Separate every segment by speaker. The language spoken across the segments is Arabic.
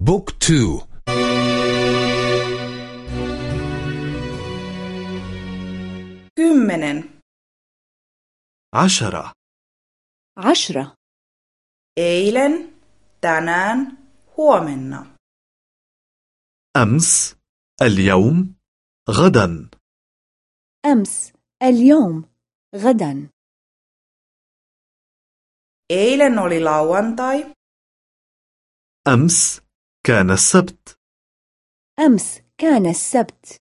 Speaker 1: book two.
Speaker 2: kymmenen
Speaker 3: عشرة.
Speaker 4: عشرة.
Speaker 2: eilen tänään huomenna
Speaker 3: أمس اليوم غدا.
Speaker 4: أمس اليوم غدا.
Speaker 2: إيلن اولي لاوانتاي
Speaker 3: أمس كان السبت.
Speaker 4: أمس كان السبت.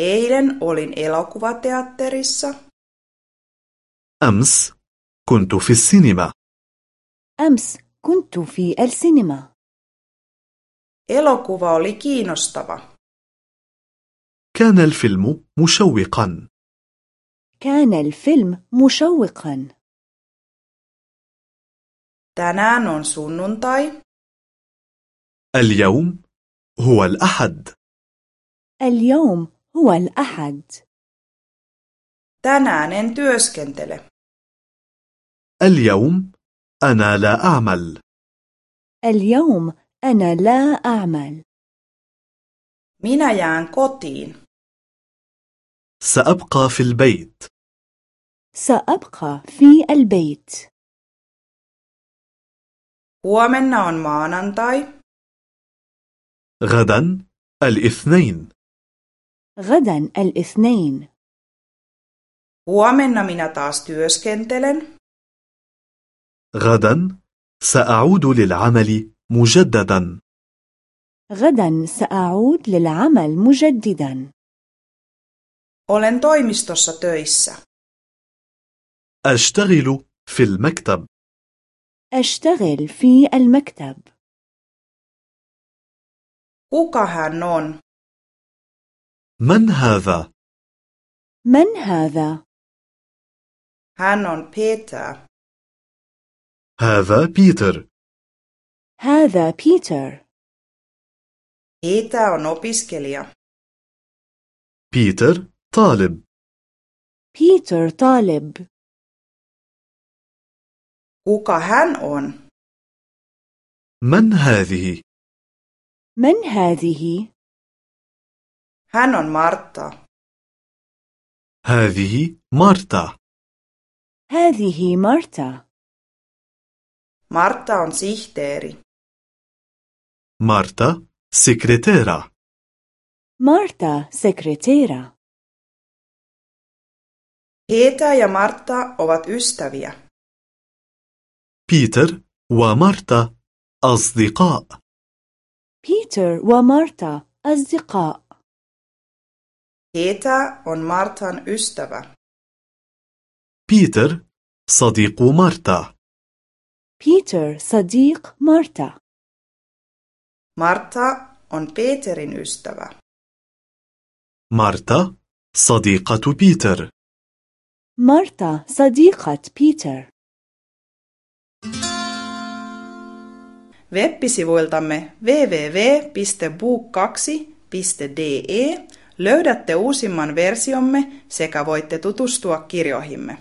Speaker 2: Eilen olin elokuvateatterissa.
Speaker 3: أمس كنت في السينما.
Speaker 4: أمس كنت في السينما.
Speaker 2: Elokuva oli kiinnostava.
Speaker 3: كان الفيلم مشوقا.
Speaker 4: كان الفيلم مشوقا.
Speaker 2: Tänään on sunnuntai.
Speaker 3: اليوم هو الأحد.
Speaker 4: اليوم هو الأحد.
Speaker 2: Tänään en työskentele.
Speaker 3: اليوم أنا لا أعمل.
Speaker 4: اليوم أنا لا أعمل.
Speaker 2: Minä jään kotiin.
Speaker 3: سأبقى في البيت.
Speaker 4: سأبقى في البيت.
Speaker 2: Huomenna on maanantai.
Speaker 3: غدا الاثنين.
Speaker 4: غدا الاثنين.
Speaker 2: Huomenna minä taas työskentelen.
Speaker 3: غدا سأعود للعمل مجددا.
Speaker 4: غدا سأعود للعمل مجددا.
Speaker 2: Olen toimistossa töissä.
Speaker 3: أشتغل في المكتب.
Speaker 4: أشتغل في المكتب.
Speaker 2: Kuka hän on?
Speaker 3: من هذا؟
Speaker 4: من هذا؟
Speaker 2: hän on Peter.
Speaker 3: هذا بيتر.
Speaker 4: هذا بيتر.
Speaker 2: Peter on opiskelija.
Speaker 3: بيتر طالب.
Speaker 4: بيتر طالب.
Speaker 2: Kuka hän on?
Speaker 3: من هذه؟
Speaker 4: من هذه؟
Speaker 2: hän on Martta
Speaker 3: هذه مارتا.
Speaker 4: هذه مارتا.
Speaker 2: Martta on sihteeri
Speaker 3: مارتا سكرتيرة
Speaker 4: مارتا سكرتيرة
Speaker 2: Peter ja Martta ovat ystäviä.
Speaker 3: بيتر ومارتا أصدقاء.
Speaker 4: بيتر ومارتا أصدقاء
Speaker 2: Peter on Martan ystävä
Speaker 3: بيتر صديق مارتا
Speaker 4: بيتر صديق مارتا
Speaker 2: Martta on Peterin ystävä
Speaker 3: مارتا صديقة بيتر
Speaker 4: مارتا صديقة بيتر
Speaker 2: Web-sivuiltamme www.book2.de löydätte uusimman versiomme sekä voitte tutustua kirjoihimme.